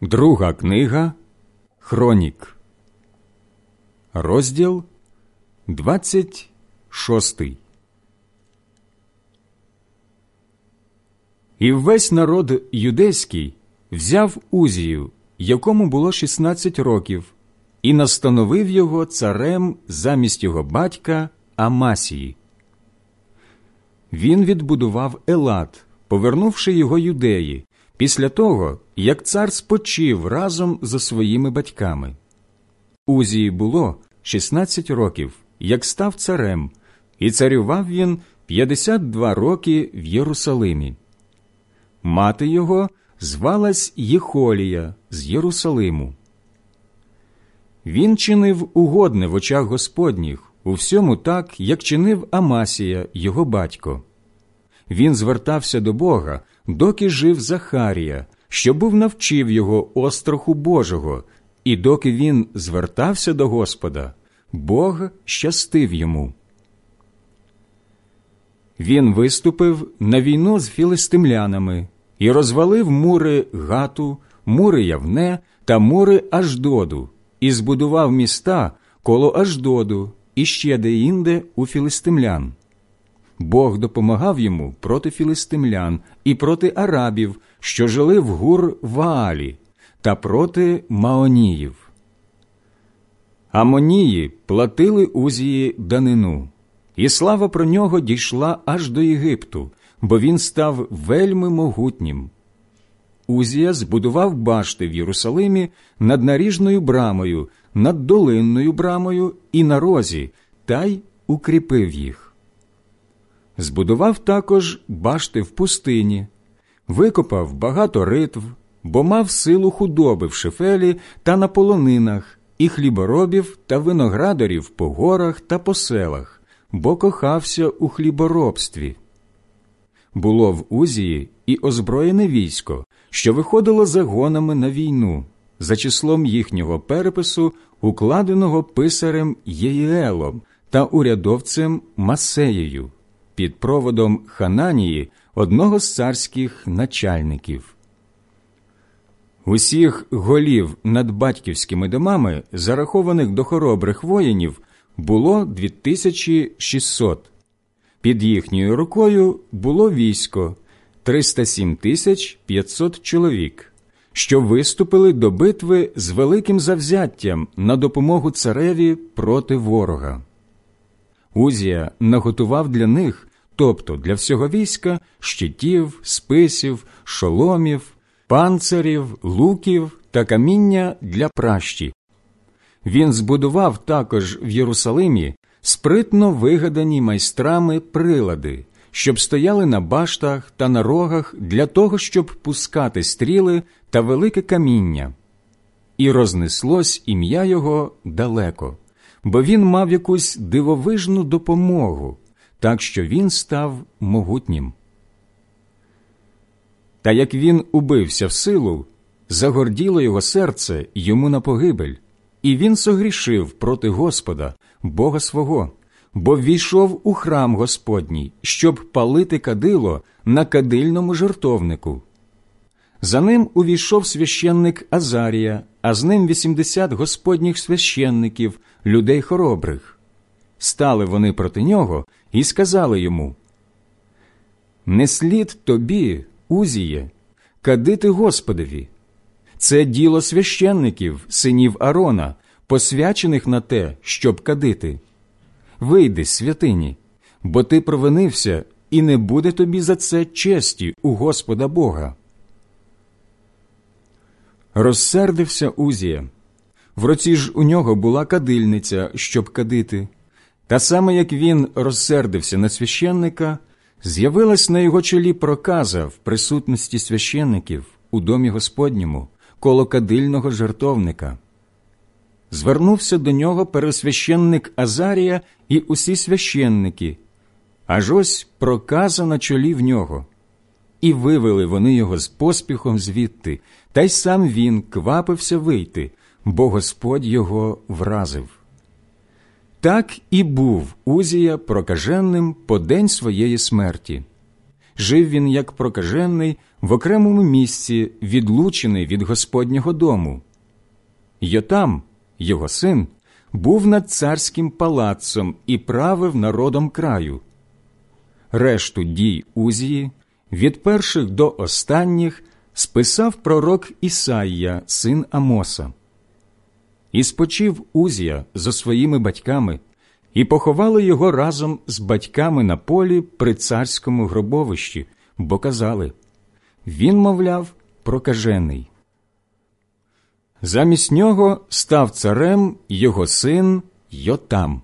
Друга книга Хронік, розділ 26 І весь народ юдейський взяв Узію, якому було 16 років, і настановив його царем замість його батька Амасії. Він відбудував Елат, повернувши його юдеї після того, як цар спочив разом зі своїми батьками. Узії було 16 років, як став царем, і царював він 52 роки в Єрусалимі. Мати його звалась Єхолія з Єрусалиму. Він чинив угодне в очах Господніх у всьому так, як чинив Амасія, його батько. Він звертався до Бога, доки жив Захарія, що був навчив його остраху Божого, і доки він звертався до Господа, Бог щастив йому. Він виступив на війну з філистимлянами і розвалив мури Гату, мури Явне та мури Аждоду, і збудував міста коло Аждоду і ще деінде у філистимлян. Бог допомагав йому проти філистимлян і проти арабів, що жили в гур Ваалі, та проти Маоніїв. Амонії платили Узії данину, і слава про нього дійшла аж до Єгипту, бо він став вельми могутнім. Узія збудував башти в Єрусалимі над наріжною брамою, над долинною брамою і на розі, та й укріпив їх. Збудував також башти в пустині, викопав багато ритв, бо мав силу худоби в шефелі та на полонинах, і хліборобів та виноградарів по горах та по селах, бо кохався у хліборобстві. Було в Узії і озброєне військо, що виходило загонами на війну, за числом їхнього перепису, укладеного писарем Єєелом та урядовцем Масеєю під проводом Хананії, одного з царських начальників. Усіх голів над батьківськими домами, зарахованих до хоробрих воїнів, було 2600. Під їхньою рукою було військо 307 тисяч 500 чоловік, що виступили до битви з великим завзяттям на допомогу цареві проти ворога. Узія наготував для них тобто для всього війська щитів, списів, шоломів, панцирів, луків та каміння для пращі. Він збудував також в Єрусалимі спритно вигадані майстрами прилади, щоб стояли на баштах та на рогах для того, щоб пускати стріли та велике каміння. І рознеслось ім'я його далеко, бо він мав якусь дивовижну допомогу, так що він став могутнім. Та як він убився в силу, загорділо його серце йому на погибель, і він согрішив проти Господа, Бога свого, бо ввійшов у храм Господній, щоб палити кадило на кадильному жертовнику. За ним увійшов священник Азарія, а з ним вісімдесят господніх священників, людей хоробрих. Стали вони проти нього і сказали йому Не слід тобі, Узіє, кадити Господові. Це діло священників, синів Арона, посвячених на те, щоб кадити. Вийди, святині, бо ти провинився, і не буде тобі за це честі у Господа Бога. Розсердився Узія. В році ж у нього була кадильниця, щоб кадити. Та саме як він розсердився на священника, з'явилась на його чолі проказа в присутності священників у домі Господньому коло кадильного жертовника. Звернувся до нього пересвященник Азарія і усі священники, аж ось проказа на чолі в нього. І вивели вони його з поспіхом звідти, та й сам він квапився вийти, бо Господь його вразив. Так і був Узія прокаженним по день своєї смерті. Жив він як прокажений в окремому місці, відлучений від Господнього дому. Йотам, його син, був над царським палацом і правив народом краю. Решту дій Узії, від перших до останніх, списав пророк Ісаїя, син Амоса. І спочив Узія за своїми батьками, і поховали його разом з батьками на полі при царському гробовищі, бо казали він, мовляв, прокажений. Замість нього став царем його син Йотам.